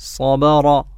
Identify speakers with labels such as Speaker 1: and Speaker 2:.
Speaker 1: صبر